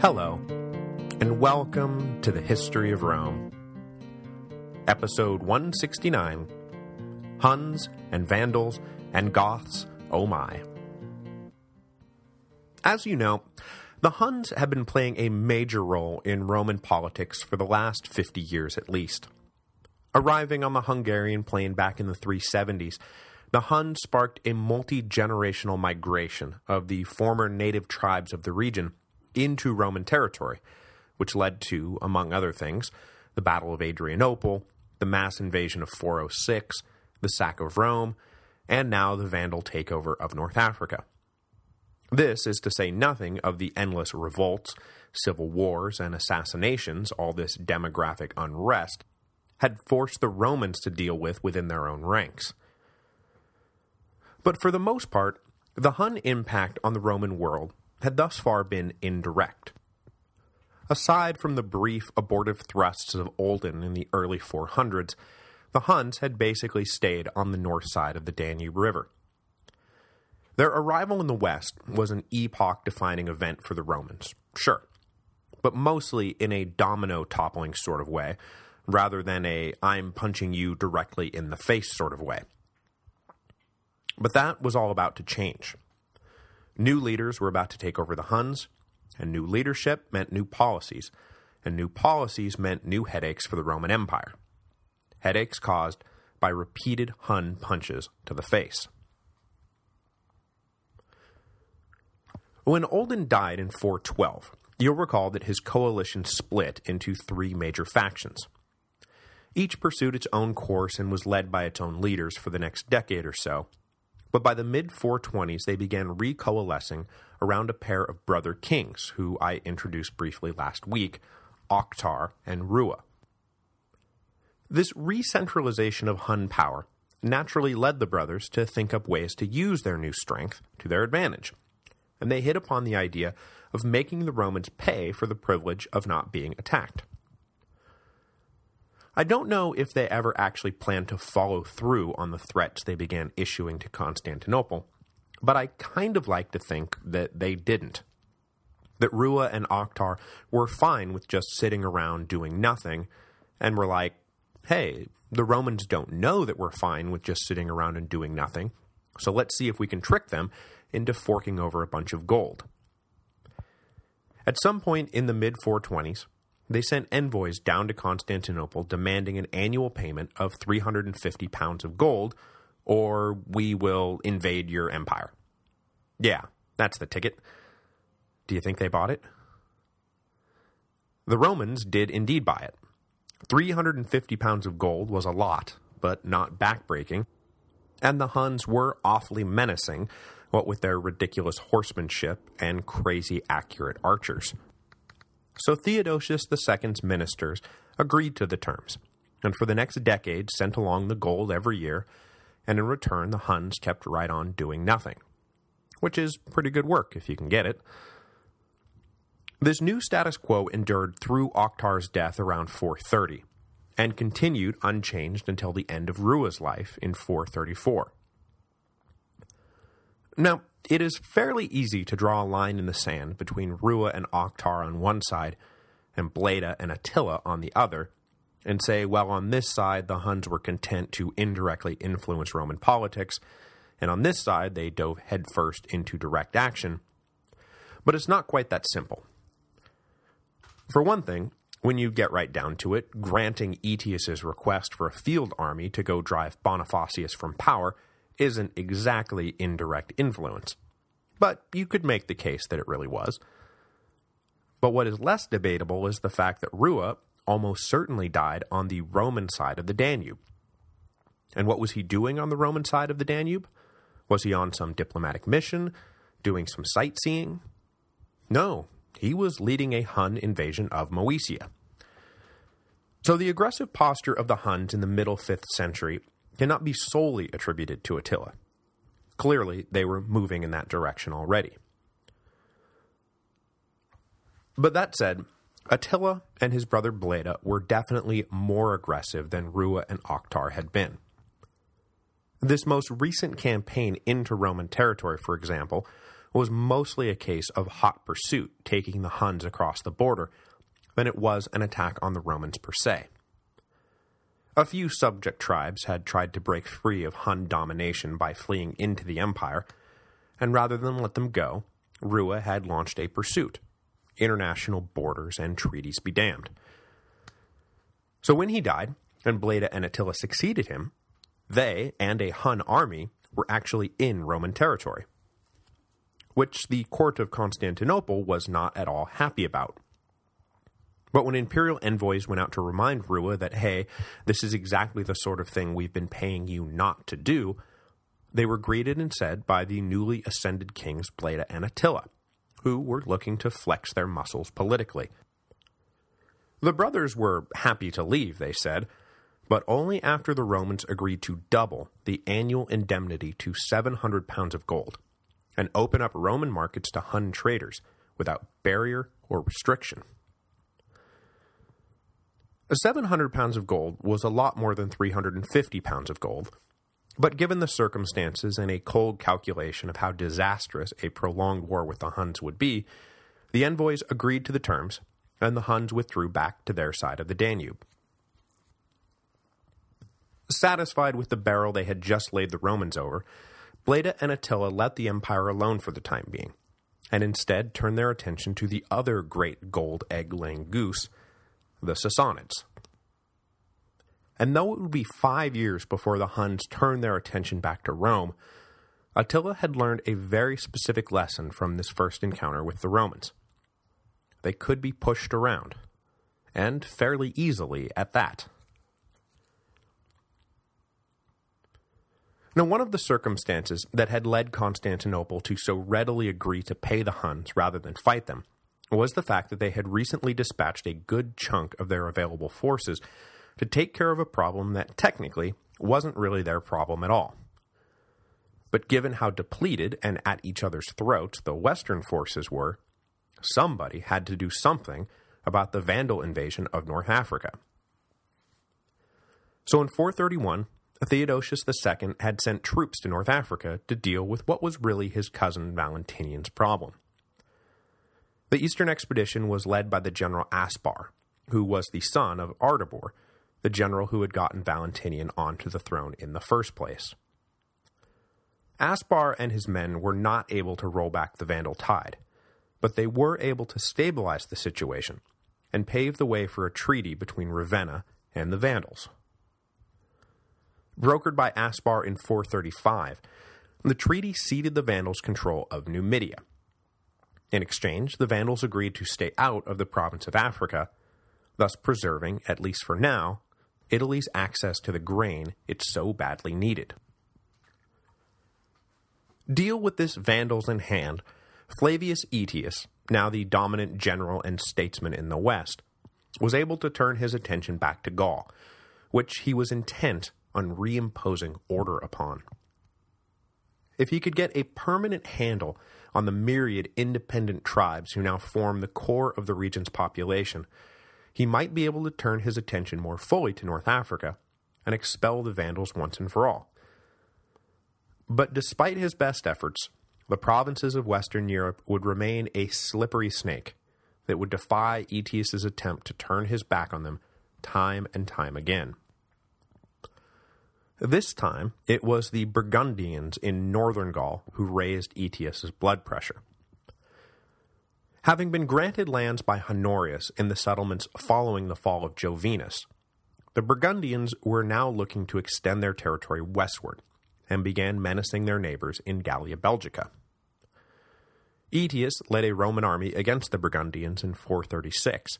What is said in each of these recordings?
Hello, and welcome to the History of Rome. Episode 169, Huns and Vandals and Goths, oh my. As you know, the Huns have been playing a major role in Roman politics for the last 50 years at least. Arriving on the Hungarian plain back in the 370s, the Huns sparked a multi-generational migration of the former native tribes of the region into Roman territory, which led to, among other things, the Battle of Adrianople, the mass invasion of 406, the sack of Rome, and now the Vandal takeover of North Africa. This is to say nothing of the endless revolts, civil wars, and assassinations all this demographic unrest had forced the Romans to deal with within their own ranks. But for the most part, the Hun impact on the Roman world had thus far been indirect. Aside from the brief abortive thrusts of Uldin in the early 400s, the Huns had basically stayed on the north side of the Danube River. Their arrival in the west was an epoch-defining event for the Romans, sure, but mostly in a domino-toppling sort of way, rather than a I'm punching you directly in the face sort of way. But that was all about to change. New leaders were about to take over the Huns, and new leadership meant new policies, and new policies meant new headaches for the Roman Empire. Headaches caused by repeated Hun punches to the face. When Uldin died in 412, you'll recall that his coalition split into three major factions. Each pursued its own course and was led by its own leaders for the next decade or so, but by the mid-420s they began recoalescing around a pair of brother kings, who I introduced briefly last week, Oktar and Rua. This re-centralization of Hun power naturally led the brothers to think up ways to use their new strength to their advantage, and they hit upon the idea of making the Romans pay for the privilege of not being attacked. I don't know if they ever actually planned to follow through on the threats they began issuing to Constantinople, but I kind of like to think that they didn't. That Rua and Oktar were fine with just sitting around doing nothing, and were like, hey, the Romans don't know that we're fine with just sitting around and doing nothing, so let's see if we can trick them into forking over a bunch of gold. At some point in the mid-420s, they sent envoys down to Constantinople demanding an annual payment of 350 pounds of gold, or we will invade your empire. Yeah, that's the ticket. Do you think they bought it? The Romans did indeed buy it. 350 pounds of gold was a lot, but not backbreaking, and the Huns were awfully menacing, what with their ridiculous horsemanship and crazy accurate archers. So Theodosius II's ministers agreed to the terms, and for the next decade sent along the gold every year, and in return the Huns kept right on doing nothing. Which is pretty good work if you can get it. This new status quo endured through Oktar's death around 430, and continued unchanged until the end of Rua's life in 434. Now, it is fairly easy to draw a line in the sand between Rua and Oktar on one side, and Bleda and Attila on the other, and say, well, on this side the Huns were content to indirectly influence Roman politics, and on this side they dove headfirst into direct action. But it's not quite that simple. For one thing, when you get right down to it, granting Aetius's request for a field army to go drive Bonifacius from power isn't exactly indirect influence, but you could make the case that it really was. But what is less debatable is the fact that Rua almost certainly died on the Roman side of the Danube. And what was he doing on the Roman side of the Danube? Was he on some diplomatic mission, doing some sightseeing? No, he was leading a Hun invasion of Moesia. So the aggressive posture of the Huns in the middle 5th century cannot be solely attributed to Attila. Clearly, they were moving in that direction already. But that said, Attila and his brother Bleda were definitely more aggressive than Rua and Oktar had been. This most recent campaign into Roman territory, for example, was mostly a case of hot pursuit taking the Huns across the border than it was an attack on the Romans per se. A few subject tribes had tried to break free of Hun domination by fleeing into the empire, and rather than let them go, Rua had launched a pursuit. International borders and treaties be damned. So when he died, and Bleda and Attila succeeded him, they and a Hun army were actually in Roman territory, which the court of Constantinople was not at all happy about. But when imperial envoys went out to remind Rua that, hey, this is exactly the sort of thing we've been paying you not to do, they were greeted instead by the newly ascended kings Bleda and Attila, who were looking to flex their muscles politically. The brothers were happy to leave, they said, but only after the Romans agreed to double the annual indemnity to 700 pounds of gold, and open up Roman markets to Hun traders without barrier or restriction. 700 pounds of gold was a lot more than 350 pounds of gold, but given the circumstances and a cold calculation of how disastrous a prolonged war with the Huns would be, the envoys agreed to the terms, and the Huns withdrew back to their side of the Danube. Satisfied with the barrel they had just laid the Romans over, Bleda and Attila let the empire alone for the time being, and instead turned their attention to the other great gold egg-laying goose, the Sassanids. And though it would be five years before the Huns turned their attention back to Rome, Attila had learned a very specific lesson from this first encounter with the Romans. They could be pushed around, and fairly easily at that. Now, one of the circumstances that had led Constantinople to so readily agree to pay the Huns rather than fight them was the fact that they had recently dispatched a good chunk of their available forces to take care of a problem that technically wasn't really their problem at all. But given how depleted and at each other's throats the Western forces were, somebody had to do something about the Vandal invasion of North Africa. So in 431, Theodosius II had sent troops to North Africa to deal with what was really his cousin Valentinian's problem. The eastern expedition was led by the general Aspar, who was the son of Ardabor, the general who had gotten Valentinian onto the throne in the first place. Aspar and his men were not able to roll back the Vandal tide, but they were able to stabilize the situation and pave the way for a treaty between Ravenna and the Vandals brokered by Aspar in 435, the treaty ceded the Vandals control of Numidia. In exchange, the Vandals agreed to stay out of the province of Africa, thus preserving, at least for now, Italy's access to the grain it so badly needed. Deal with this Vandals in hand, Flavius Aetius, now the dominant general and statesman in the West, was able to turn his attention back to Gaul, which he was intent on reimposing order upon. If he could get a permanent handle on the myriad independent tribes who now form the core of the region's population, he might be able to turn his attention more fully to North Africa and expel the Vandals once and for all. But despite his best efforts, the provinces of Western Europe would remain a slippery snake that would defy Aetius's attempt to turn his back on them time and time again. This time, it was the Burgundians in northern Gaul who raised Aetius's blood pressure. Having been granted lands by Honorius in the settlements following the fall of Jovinus, the Burgundians were now looking to extend their territory westward and began menacing their neighbors in Gallia Belgica. Aetius led a Roman army against the Burgundians in 436,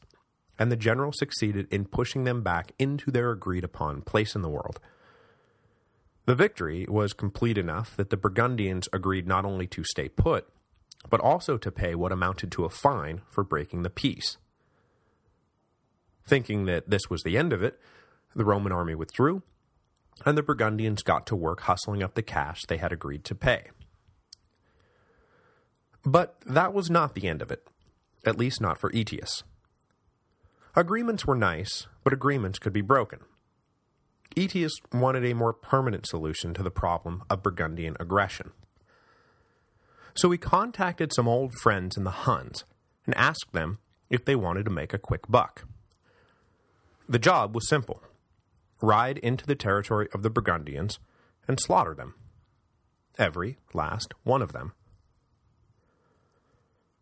and the general succeeded in pushing them back into their agreed-upon place in the world, the victory was complete enough that the Burgundians agreed not only to stay put, but also to pay what amounted to a fine for breaking the peace. Thinking that this was the end of it, the Roman army withdrew, and the Burgundians got to work hustling up the cash they had agreed to pay. But that was not the end of it, at least not for Aetius. Agreements were nice, but agreements could be broken. Aetius wanted a more permanent solution to the problem of Burgundian aggression. So he contacted some old friends in the Huns and asked them if they wanted to make a quick buck. The job was simple. Ride into the territory of the Burgundians and slaughter them. Every last one of them.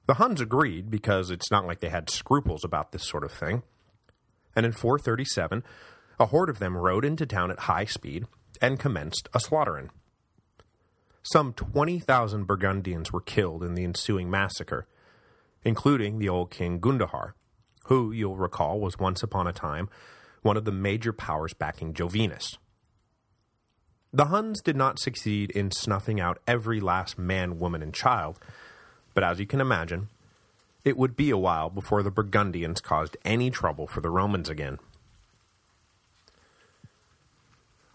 The Huns agreed because it's not like they had scruples about this sort of thing, and in 437, a horde of them rode into town at high speed and commenced a slaughtering. Some 20,000 Burgundians were killed in the ensuing massacre, including the old king Gundahar, who, you'll recall, was once upon a time one of the major powers backing Jovinus. The Huns did not succeed in snuffing out every last man, woman, and child, but as you can imagine, it would be a while before the Burgundians caused any trouble for the Romans again.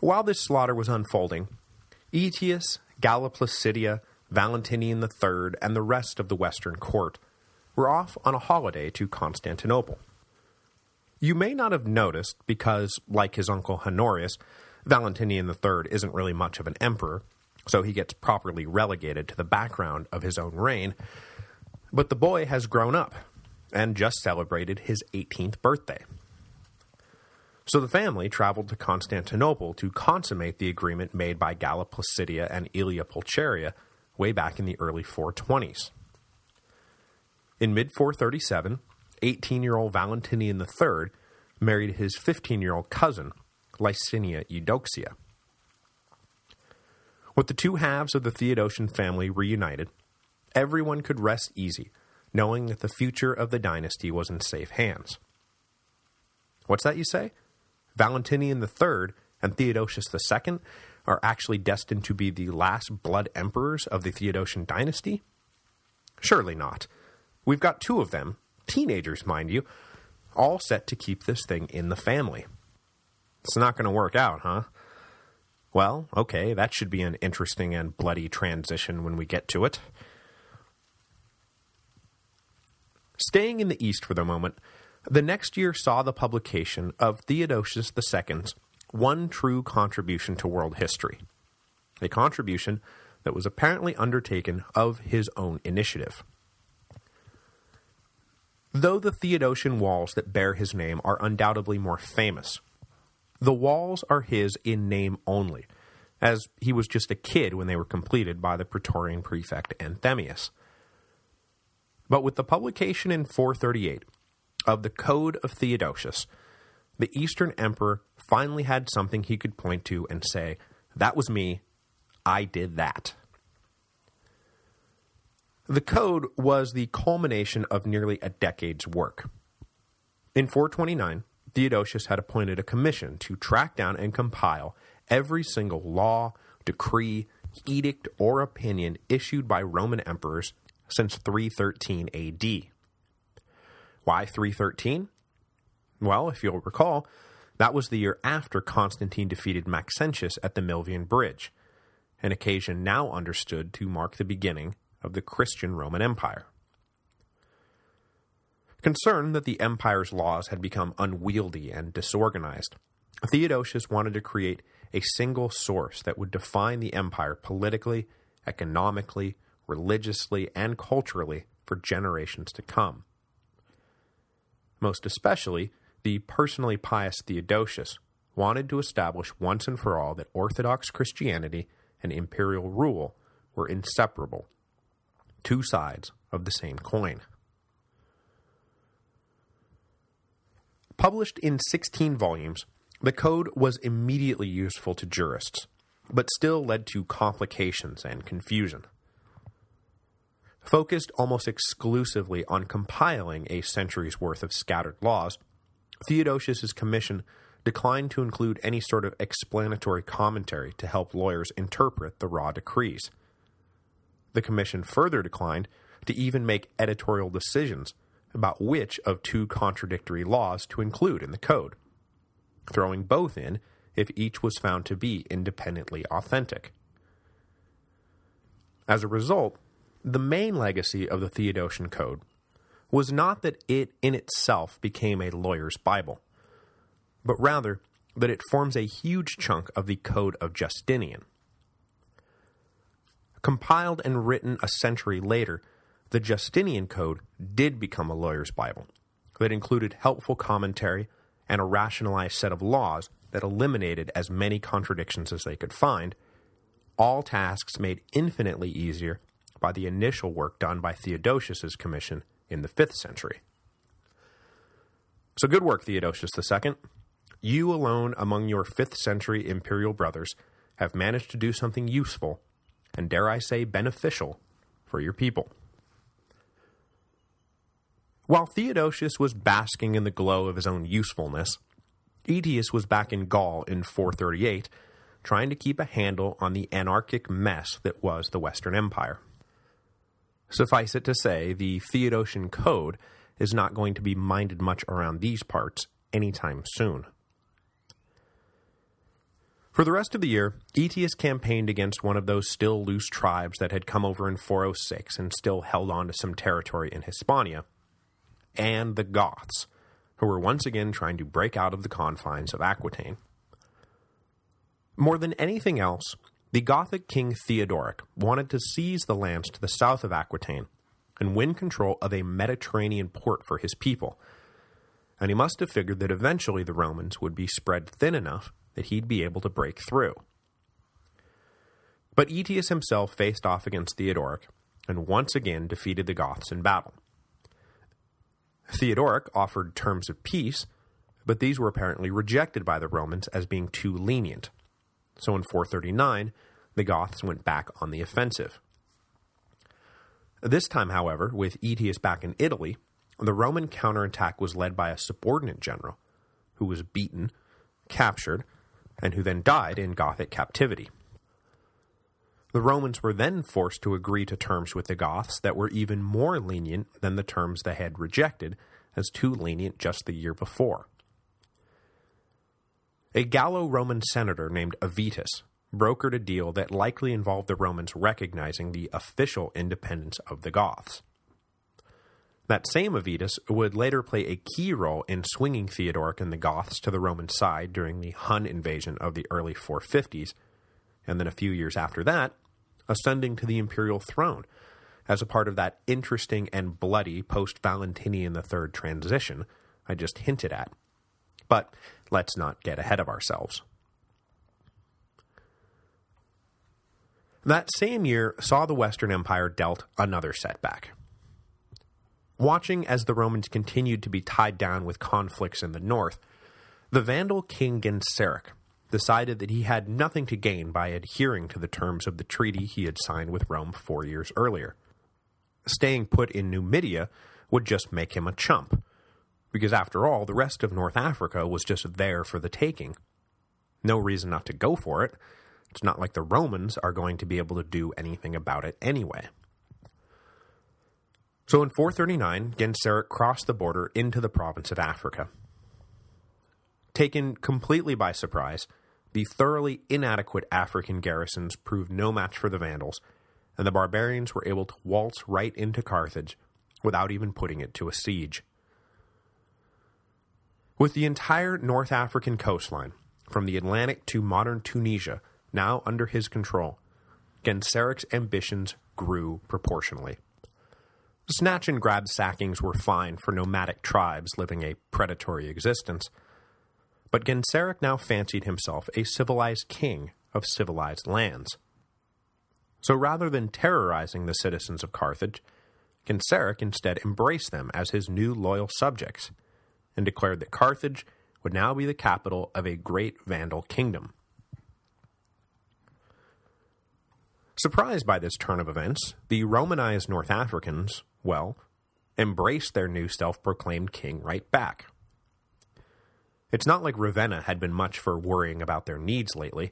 While this slaughter was unfolding, Aetius, Galla Placidia, Valentinian III, and the rest of the Western court were off on a holiday to Constantinople. You may not have noticed because, like his uncle Honorius, Valentinian III isn't really much of an emperor, so he gets properly relegated to the background of his own reign, but the boy has grown up and just celebrated his 18th birthday. So the family traveled to Constantinople to consummate the agreement made by Galla Placidia and Aelia Pulcheria way back in the early 420s. In mid-437, 18-year-old Valentinian III married his 15-year-old cousin, Licinia Eudoxia. With the two halves of the Theodosian family reunited, everyone could rest easy, knowing that the future of the dynasty was in safe hands. What's that you say? Valentinian III and Theodosius II are actually destined to be the last blood emperors of the Theodosian dynasty? Surely not. We've got two of them, teenagers mind you, all set to keep this thing in the family. It's not going to work out, huh? Well, okay, that should be an interesting and bloody transition when we get to it. Staying in the East for the moment, the next year saw the publication of Theodosius II's One True Contribution to World History, a contribution that was apparently undertaken of his own initiative. Though the Theodosian walls that bear his name are undoubtedly more famous, the walls are his in name only, as he was just a kid when they were completed by the Praetorian prefect Anthemius. But with the publication in 438 of the Code of Theodosius, the Eastern Emperor finally had something he could point to and say, that was me, I did that. The Code was the culmination of nearly a decade's work. In 429, Theodosius had appointed a commission to track down and compile every single law, decree, edict, or opinion issued by Roman emperors since 313 AD. Why 313? Well, if you'll recall, that was the year after Constantine defeated Maxentius at the Milvian Bridge, an occasion now understood to mark the beginning of the Christian Roman Empire. Concerned that the empire's laws had become unwieldy and disorganized, Theodosius wanted to create a single source that would define the empire politically, economically, religiously, and culturally for generations to come. Most especially, the personally pious Theodosius wanted to establish once and for all that Orthodox Christianity and imperial rule were inseparable, two sides of the same coin. Published in 16 volumes, the code was immediately useful to jurists, but still led to complications and confusion. Focused almost exclusively on compiling a century's worth of scattered laws, Theodosius's commission declined to include any sort of explanatory commentary to help lawyers interpret the raw decrees. The commission further declined to even make editorial decisions about which of two contradictory laws to include in the code, throwing both in if each was found to be independently authentic. As a result, the main legacy of the Theodosian Code was not that it in itself became a lawyer's Bible, but rather that it forms a huge chunk of the Code of Justinian. Compiled and written a century later, the Justinian Code did become a lawyer's Bible that included helpful commentary and a rationalized set of laws that eliminated as many contradictions as they could find, all tasks made infinitely easier by the initial work done by Theodosius's commission in the 5th century. So good work, Theodosius II. You alone among your 5th century imperial brothers have managed to do something useful, and dare I say beneficial, for your people. While Theodosius was basking in the glow of his own usefulness, Aetius was back in Gaul in 438, trying to keep a handle on the anarchic mess that was the Western Empire. Suffice it to say, the Theodosian Code is not going to be minded much around these parts anytime soon. For the rest of the year, Aetius campaigned against one of those still loose tribes that had come over in 406 and still held on to some territory in Hispania, and the Goths, who were once again trying to break out of the confines of Aquitaine. More than anything else, the Gothic king Theodoric wanted to seize the lands to the south of Aquitaine and win control of a Mediterranean port for his people, and he must have figured that eventually the Romans would be spread thin enough that he'd be able to break through. But Aetius himself faced off against Theodoric, and once again defeated the Goths in battle. Theodoric offered terms of peace, but these were apparently rejected by the Romans as being too lenient. So in 439, the Goths went back on the offensive. This time, however, with Aetius back in Italy, the Roman counterattack was led by a subordinate general, who was beaten, captured, and who then died in Gothic captivity. The Romans were then forced to agree to terms with the Goths that were even more lenient than the terms they had rejected as too lenient just the year before. A Gallo-Roman senator named Avitus brokered a deal that likely involved the Romans recognizing the official independence of the Goths. That same Avitus would later play a key role in swinging Theodoric and the Goths to the Roman side during the Hun invasion of the early 450s, and then a few years after that, ascending to the imperial throne as a part of that interesting and bloody post-Valentinian III transition I just hinted at. But let's not get ahead of ourselves. That same year saw the Western Empire dealt another setback. Watching as the Romans continued to be tied down with conflicts in the north, the Vandal king Genseric decided that he had nothing to gain by adhering to the terms of the treaty he had signed with Rome four years earlier. Staying put in Numidia would just make him a chump, because after all, the rest of North Africa was just there for the taking. No reason not to go for it. It's not like the Romans are going to be able to do anything about it anyway. So in 439, Genseric crossed the border into the province of Africa. Taken completely by surprise, the thoroughly inadequate African garrisons proved no match for the Vandals, and the barbarians were able to waltz right into Carthage without even putting it to a siege. With the entire North African coastline, from the Atlantic to modern Tunisia, now under his control, Genseric's ambitions grew proportionally. Snatch and grab sackings were fine for nomadic tribes living a predatory existence, but Genseric now fancied himself a civilized king of civilized lands. So rather than terrorizing the citizens of Carthage, Genseric instead embraced them as his new loyal subjects, and declared that Carthage would now be the capital of a great Vandal kingdom. Surprised by this turn of events, the Romanized North Africans, well, embraced their new self-proclaimed king right back. It's not like Ravenna had been much for worrying about their needs lately.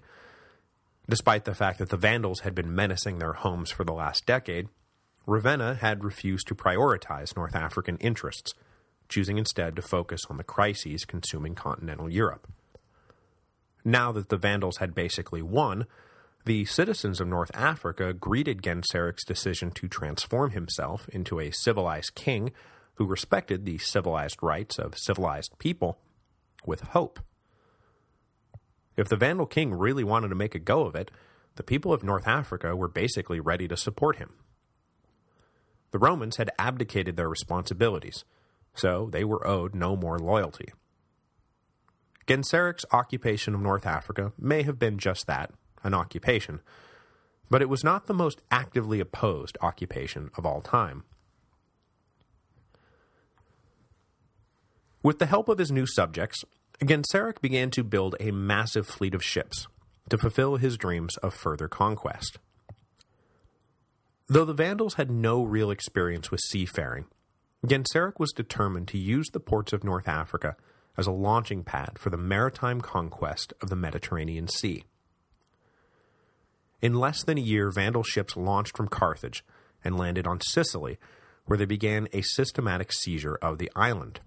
Despite the fact that the Vandals had been menacing their homes for the last decade, Ravenna had refused to prioritize North African interests, choosing instead to focus on the crises consuming continental Europe. Now that the Vandals had basically won, the citizens of North Africa greeted Genseric's decision to transform himself into a civilized king who respected the civilized rights of civilized people with hope. If the Vandal king really wanted to make a go of it, the people of North Africa were basically ready to support him. The Romans had abdicated their responsibilities, so they were owed no more loyalty. Genseric's occupation of North Africa may have been just that, an occupation, but it was not the most actively opposed occupation of all time. With the help of his new subjects, Genseric began to build a massive fleet of ships to fulfill his dreams of further conquest. Though the Vandals had no real experience with seafaring, Genseric was determined to use the ports of North Africa as a launching pad for the maritime conquest of the Mediterranean Sea. In less than a year, Vandal ships launched from Carthage and landed on Sicily, where they began a systematic seizure of the island.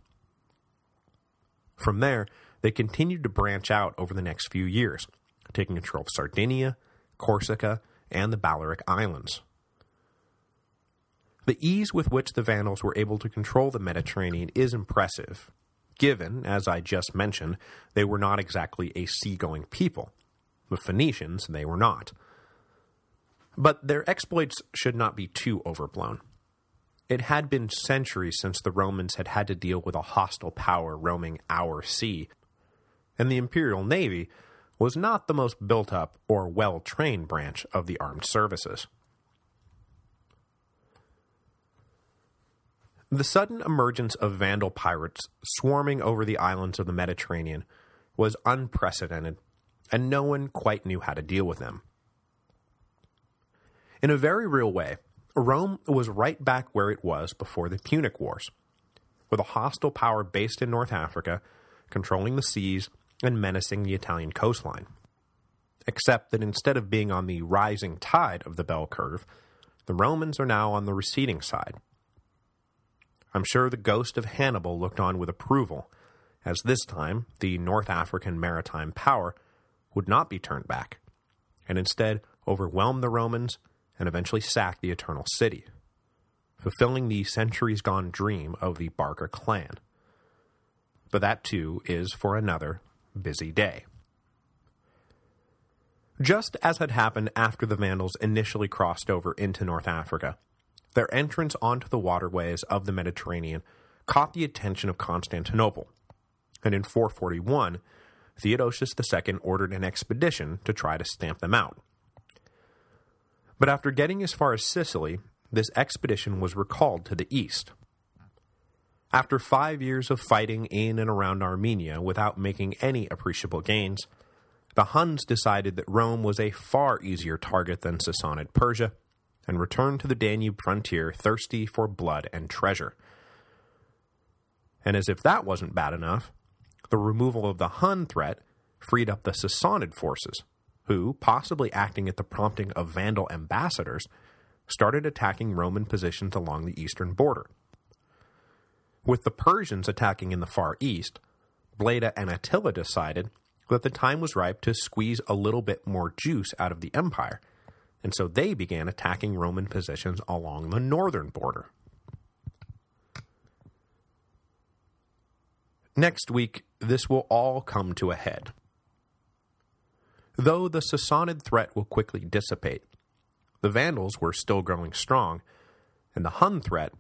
From there, they continued to branch out over the next few years, taking control of Sardinia, Corsica, and the Balearic Islands. The ease with which the Vandals were able to control the Mediterranean is impressive, given, as I just mentioned, they were not exactly a seagoing people. The Phoenicians, they were not. But their exploits should not be too overblown. It had been centuries since the Romans had had to deal with a hostile power roaming our sea, and the Imperial Navy was not the most built-up or well-trained branch of the armed services. The sudden emergence of Vandal pirates swarming over the islands of the Mediterranean was unprecedented, and no one quite knew how to deal with them. In a very real way, Rome was right back where it was before the Punic Wars, with a hostile power based in North Africa, controlling the seas and menacing the Italian coastline. Except that instead of being on the rising tide of the bell curve, the Romans are now on the receding side. I'm sure the ghost of Hannibal looked on with approval, as this time the North African maritime power would not be turned back, and instead overwhelm the Romans and eventually sack the Eternal City, fulfilling the centuries-gone dream of the Barca clan. But that, too, is for another busy day. Just as had happened after the Vandals initially crossed over into North Africa, their entrance onto the waterways of the Mediterranean caught the attention of Constantinople, and in 441, Theodosius II ordered an expedition to try to stamp them out. But after getting as far as Sicily, this expedition was recalled to the east. After five years of fighting in and around Armenia without making any appreciable gains, the Huns decided that Rome was a far easier target than Sassanid Persia, and returned to the Danube frontier thirsty for blood and treasure. And as if that wasn't bad enough, the removal of the Hun threat freed up the Sassanid forces, who, possibly acting at the prompting of Vandal ambassadors, started attacking Roman positions along the eastern border. With the Persians attacking in the far east, Bleda and Attila decided that the time was ripe to squeeze a little bit more juice out of the empire, and so they began attacking Roman positions along the northern border. Next week, this will all come to a head. Though the Sassanid threat will quickly dissipate, the Vandals were still growing strong, and the Hun threat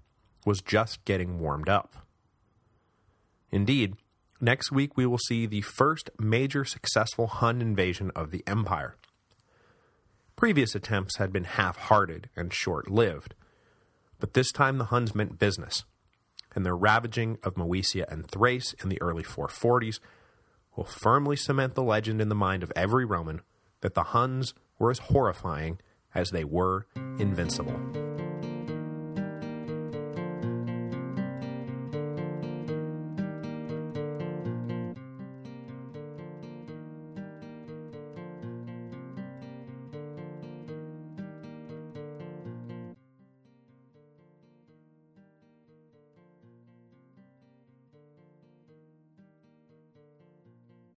was just getting warmed up. Indeed, next week we will see the first major successful Hun invasion of the Empire. Previous attempts had been half-hearted and short-lived, but this time the Huns meant business, and their ravaging of Moesia and Thrace in the early 440s will firmly cement the legend in the mind of every Roman that the Huns were as horrifying as they were invincible.